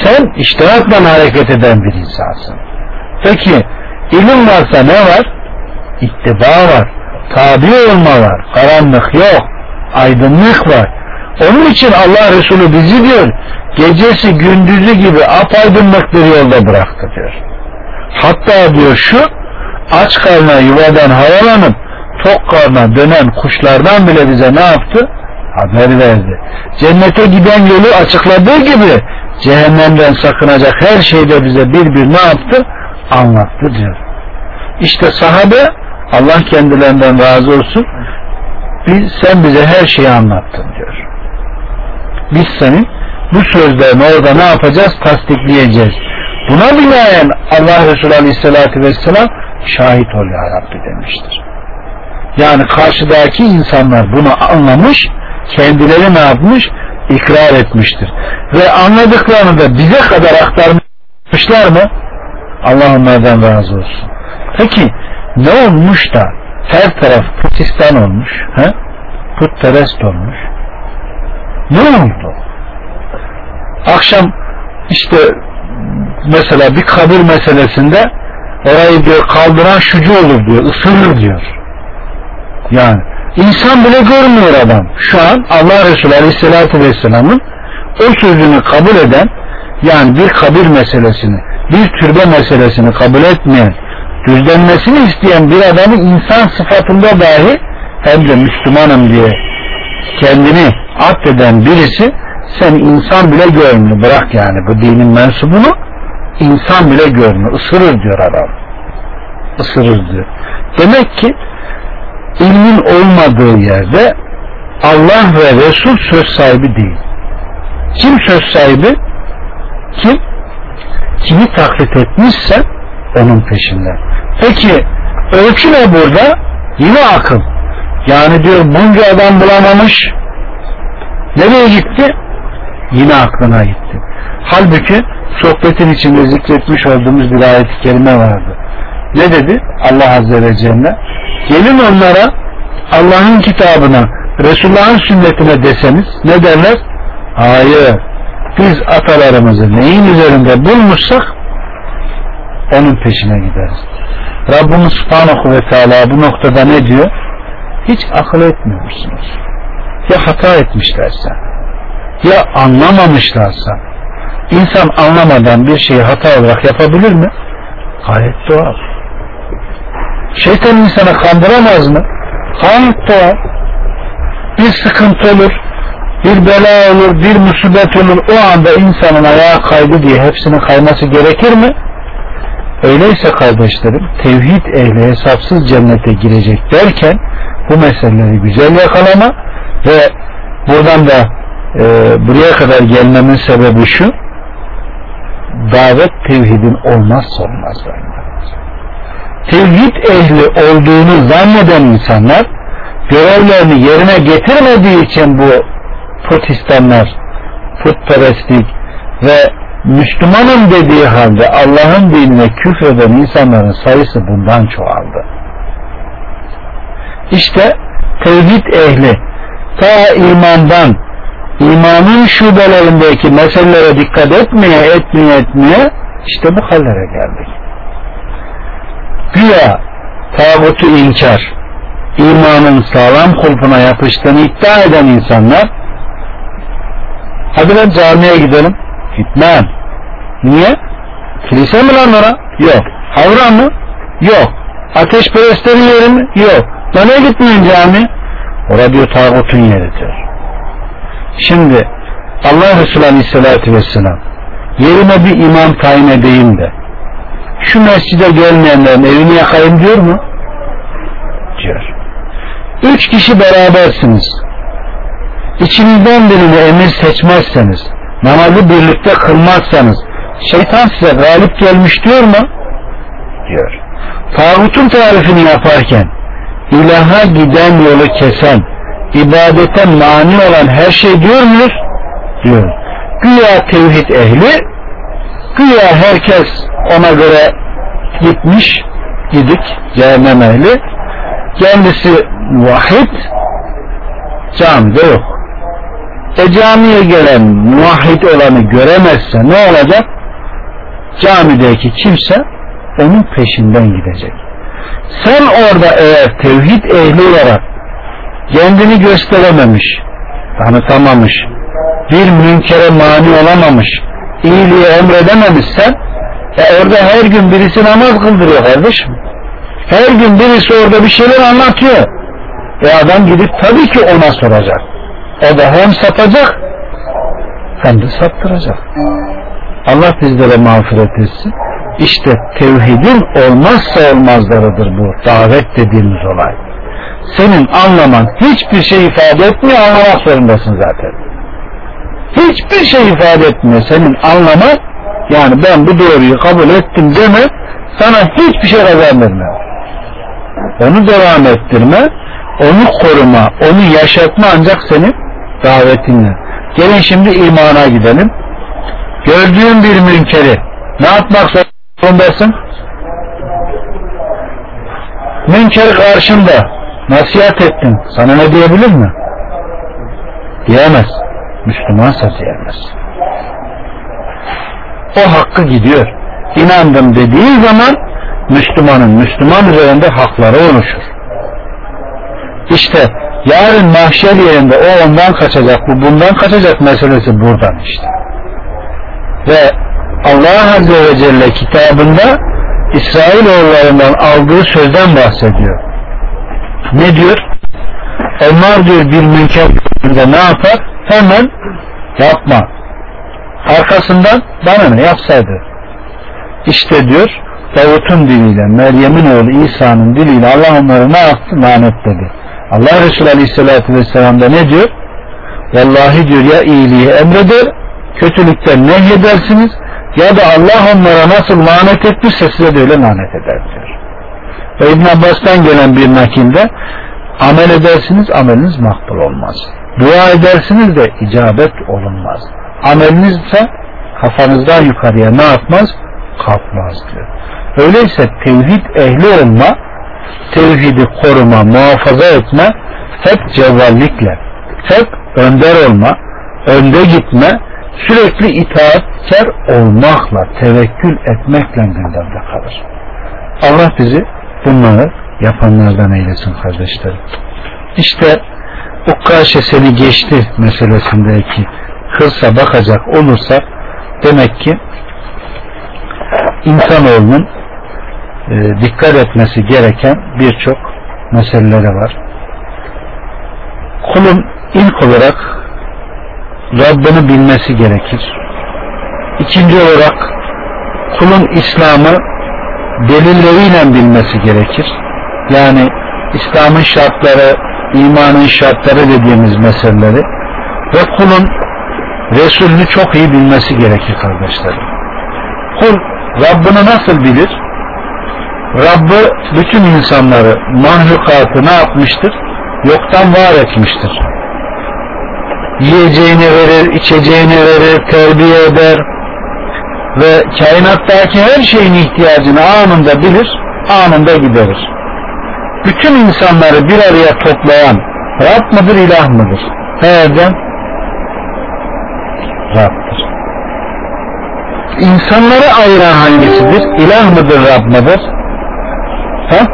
Sen iştihatla hareket eden bir insansın. Peki ilim varsa ne var? İttiba var. Tabi olma var. Karanlık yok. Aydınlık var. Onun için Allah Resulü bizi diyor gecesi gündüzü gibi apaydınlık bir yolda bıraktı diyor. Hatta diyor şu aç karnına yuvadan havalanıp tok karnına dönen kuşlardan bile bize ne yaptı? Haber verdi. Cennete giden yolu açıkladığı gibi cehennemden sakınacak her şeyde bize bir bir ne yaptı? Anlattı diyor. İşte sahabe Allah kendilerinden razı olsun biz, sen bize her şeyi anlattın diyor. Biz senin bu sözlerini orada ne yapacağız? Tasdikleyeceğiz. Buna binaen Allah Resulü Aleyhisselatü Vesselam şahit ol ya Rabbi demiştir. Yani karşıdaki insanlar bunu anlamış, kendileri ne yapmış? İkrar etmiştir. Ve anladıklarını da bize kadar aktarmışlar mı? Allah onlardan razı olsun. Peki ne olmuş da her taraf Putistan olmuş? He? Putperest olmuş. Ne oldu? Akşam işte mesela bir kabir meselesinde orayı diyor kaldıran şucu olur diyor, ısırır diyor. Yani insan bile görmüyor adam. Şu an Allah Resulü Aleyhisselatü Vesselam'ın o sözünü kabul eden yani bir kabir meselesini, bir türbe meselesini kabul etmeyen, düzlenmesini isteyen bir adamı insan sıfatında dahi hem de Müslümanım diye kendini addeden birisi sen insan bile görmüyor. Bırak yani bu dinin mensubunu insan bile görmüyor. Isırır diyor adam. Isırır diyor. Demek ki ilmin olmadığı yerde Allah ve Resul söz sahibi değil. Kim söz sahibi? Kim? Kimi taklit etmişse onun peşinde. Peki ölçü ne burada? Yine akıl. Yani diyor bunca adam bulamamış. Nereye gitti? Yine aklına gitti. Halbuki sohbetin içinde zikretmiş olduğumuz bir ayet-i kerime vardı. Ne dedi? Allah Azze ve Celle gelin onlara Allah'ın kitabına Resulullah'ın sünnetine deseniz ne derler? Hayır. Biz atalarımızı neyin üzerinde bulmuşsak onun peşine gideriz. Rabbimiz Subhanahu ve Teala bu noktada ne diyor? Hiç akıl etmiyor musunuz? Ya hata etmişlerse ya anlamamışlarsa insan anlamadan bir şeyi hata olarak yapabilir mi? Gayet doğal. Şeytan insana kandıramaz mı? Doğal. Bir sıkıntı olur, bir bela olur, bir musibet olur. O anda insanın ayağa kaydı diye hepsinin kayması gerekir mi? Öyleyse kardeşlerim tevhid ehli hesapsız cennete girecek derken bu meseleleri güzel yakalama ve buradan da e, buraya kadar gelmemin sebebi şu davet tevhidin olmazsa olmazlarından. Tevhid ehli olduğunu zanneden insanlar görevlerini yerine getirmediği için bu protestanlar, putperestlik ve Müslümanım dediği halde Allah'ın dinine küfreden insanların sayısı bundan çoğaldı. İşte tevhid ehli ta imandan imanın şubelerindeki meselelere dikkat etmeye etmeye etmeye işte bu hallere geldik. Güya tağutu inkar imanın sağlam kulpuna yapıştığını iddia eden insanlar hadi ben camiye gidelim gitmem niye? kilise mi lan ora? yok havra mı? yok ateşperestlerin yeri mi? yok nereye gitmeyin cami? orada diyor tağutun yeridir şimdi Allah Resulü Aleyhisselatü Vesselam yerime bir imam tayin edeyim de şu mescide gelmeyenlerin evini yakayım diyor mu? diyor üç kişi berabersiniz içinizden birini emir seçmezseniz namazı birlikte kılmazsanız şeytan size galip gelmiş diyor mu? diyor. Tağutun tarifini yaparken ilaha giden yolu kesen ibadete mani olan her şey diyor muyuz? diyor. Güya tevhid ehli güya herkes ona göre gitmiş gidik cehennem ehli kendisi vahid camide yok. E camiye gelen muvahhid olanı göremezse ne olacak? Camideki kimse onun peşinden gidecek. Sen orada eğer tevhid ehli olarak kendini gösterememiş, tanıtamamış, bir münkere mani olamamış, iyiliği emredememişsen e orada her gün birisi namaz kıldırıyor kardeşim. Her gün birisi orada bir şeyler anlatıyor. E adam gidip tabii ki ona soracak. O da hem sapacak hem de saptıracak. Allah bizlere mağfiret etsin. İşte tevhidin olmazsa olmazlarıdır bu davet dediğimiz olay. Senin anlaman hiçbir şey ifade etmiyor anlamak zorundasın zaten. Hiçbir şey ifade etmiyor senin anlaman yani ben bu doğruyu kabul ettim deme sana hiçbir şey kazandırmıyor. Onu devam ettirme, onu koruma, onu yaşatma ancak senin davetinle. Gelin şimdi imana gidelim. Gördüğün bir münkeri ne yapmak zorundasın? Münker karşında nasihat ettin. Sana ne diyebilir mi? Diyemez. Müslümansa diyemez. O hakkı gidiyor. İnandım dediği zaman Müslümanın Müslüman üzerinde hakları oluşur. İşte yarın mahşer yerinde o ondan kaçacak, bu bundan kaçacak meselesi buradan işte. Ve Allah Azze ve Celle kitabında İsrailoğullarından aldığı sözden bahsediyor. Ne diyor? Onlar diyor bir münker ne yapar? Hemen yapma. Arkasından bana ne yapsaydı? İşte diyor Davut'un diliyle Meryem'in oğlu İsa'nın diliyle Allah onları ne yaptı? Lanetledi. Allah Resulü Aleyhisselatü Vesselam da ne diyor? Vallahi diyor ya iyiliği emreder kötülükten nehyedersiniz ya da Allah onlara nasıl lanet etmişse size de öyle lanet eder diyor. Ve İbn Abbas'tan gelen bir nakilde amel edersiniz ameliniz makbul olmaz. Dua edersiniz de icabet olunmaz. Ameliniz ise kafanızdan yukarıya ne yapmaz? Kalkmaz diyor. Öyleyse tevhid ehli olma, tevhidi koruma, muhafaza etme hep cevvallikle, hep önder olma, önde gitme, sürekli itaatkar olmakla, tevekkül etmekle gündemde kalır. Allah bizi bunları yapanlardan eylesin kardeşlerim. İşte ukkaşe seni geçti meselesindeki hırsa bakacak olursak demek ki insanoğlunun e, dikkat etmesi gereken birçok meseleleri var. Kulun ilk olarak Rabbini bilmesi gerekir. İkinci olarak kulun İslam'ı delilleriyle bilmesi gerekir. Yani İslam'ın şartları, imanın şartları dediğimiz meseleleri ve kulun Resulünü çok iyi bilmesi gerekir kardeşlerim. Kul Rabbini nasıl bilir? Rabbı bütün insanları, mahlukatı ne yapmıştır? Yoktan var etmiştir. Yiyeceğini verir, içeceğini verir, terbiye eder ve kainattaki her şeyin ihtiyacını anında bilir, anında giderir. Bütün insanları bir araya toplayan Rab mıdır, ilah mıdır? Nereden? Rab'dır. İnsanları ayıran hangisidir? İlah mıdır, Rab mıdır? Ha?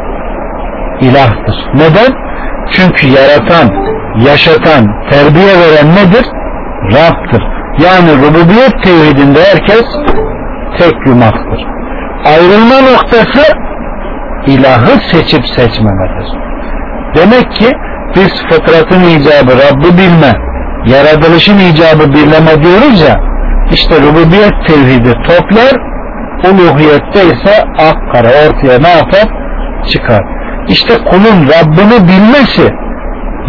İlahtır. Neden? Çünkü yaratan, yaşatan, terbiye veren nedir? Rab'dır. Yani rububiyet tevhidinde herkes tek yumaktır. Ayrılma noktası ilahı seçip seçmemedir. Demek ki biz fıtratın icabı Rabb'i bilme, yaratılışın icabı birleme diyoruz ya, işte rububiyet tevhidi toplar, uluhiyette ise akkara ortaya ne yapar? Çıkar. İşte kulun Rabbini bilmesi,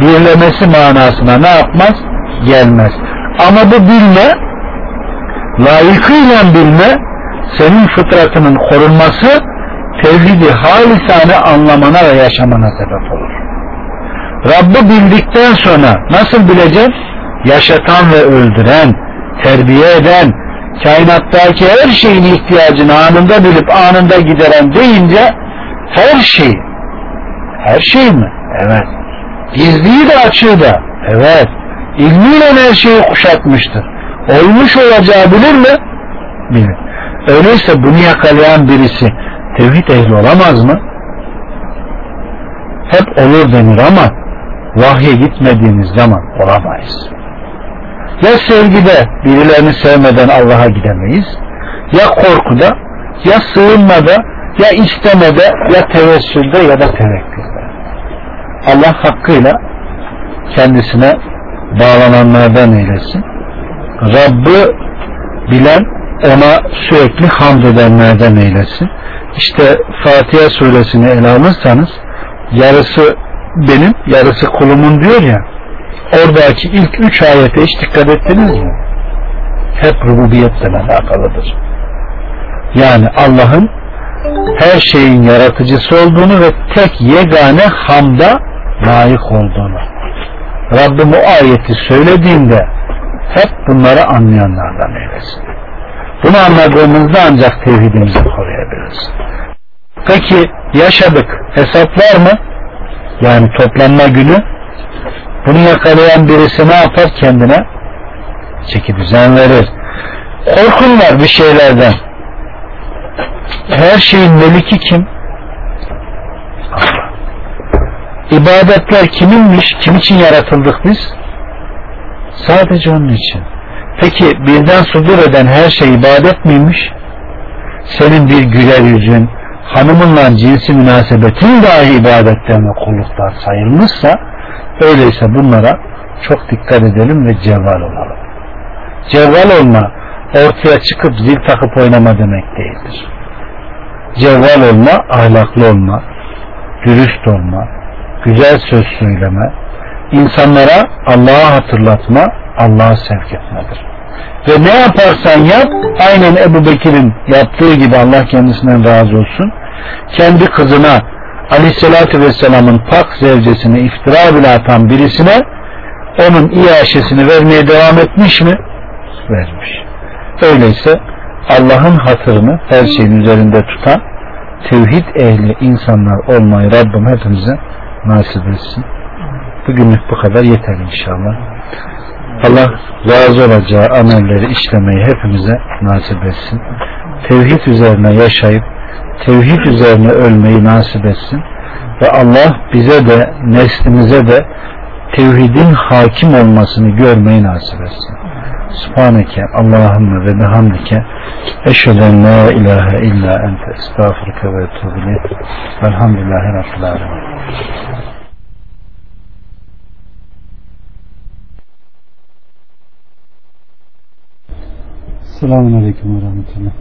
birlemesi manasına ne yapmaz? Gelmez. Ama bu bilme, layıkıyla bilme, senin fıtratının korunması, tevhidi halisane anlamana ve yaşamana sebep olur. Rabb'i bildikten sonra nasıl bileceksin? Yaşatan ve öldüren, terbiye eden, kainattaki her şeyin ihtiyacını anında bilip anında gideren deyince her şey, her şey mi? Evet. Gizliyi de açığı da, evet. İlmiyle her şeyi kuşatmıştır. Olmuş olacağı bilir mi? Bilir. Öyleyse bunu yakalayan birisi tevhid ehli olamaz mı? Hep olur denir ama vahye gitmediğimiz zaman olamayız. Ya sevgide birilerini sevmeden Allah'a gidemeyiz, ya korkuda, ya sığınmada, ya istemede, ya tevessülde ya da tevekkülde. Allah hakkıyla kendisine bağlananlardan eylesin. Rabb'ı bilen ona sürekli hamd edenlerden eylesin. İşte Fatiha suresini ele alırsanız yarısı benim, yarısı kulumun diyor ya oradaki ilk üç ayete hiç dikkat ettiniz mi? Hep rububiyetle alakalıdır. Yani Allah'ın her şeyin yaratıcısı olduğunu ve tek yegane hamda layık olduğunu. Rabbim o ayeti söylediğinde hep bunları anlayanlardan eylesin. Bunu anladığımızda ancak tevhidimizi koruyabiliriz. Peki yaşadık. Hesap var mı? Yani toplanma günü bunu yakalayan birisi ne yapar kendine? Çeki düzen verir. Korkun var bir şeylerden. Her şeyin meliki kim? İbadetler kiminmiş? Kim için yaratıldık biz? Sadece onun için. Peki birden sudur eden her şey ibadet miymiş? Senin bir güler yüzün, hanımınla cinsi münasebetin dahi ibadetten ve kulluklar sayılmışsa öyleyse bunlara çok dikkat edelim ve cevval olalım. Cevval olma ortaya çıkıp zil takıp oynama demek değildir. Cevval olma, ahlaklı olma, dürüst olma, güzel söz söyleme, insanlara Allah'a hatırlatma, Allah'a sevk etmedir. ve ne yaparsan yap aynen Ebu Bekir'in yaptığı gibi Allah kendisinden razı olsun kendi kızına aleyhissalatü vesselamın pak zevcesine iftira bile atan birisine onun iaşesini vermeye devam etmiş mi? Vermiş. Öyleyse Allah'ın hatırını her şeyin üzerinde tutan tevhid ehli insanlar olmayı Rabbim hepimize nasip etsin. Bugünlük bu kadar yeter inşallah. Allah razı olacağı amelleri işlemeyi hepimize nasip etsin. Tevhid üzerine yaşayıp tevhid üzerine ölmeyi nasip etsin. Ve Allah bize de neslimize de tevhidin hakim olmasını görmeyi nasip etsin. Subhaneke Allahümme ve bihamdike eşheden la ilahe illa ente estağfurke ve etubile velhamdülillahi rabbil alemin. Selamun Aleyküm ve Rahmetullah.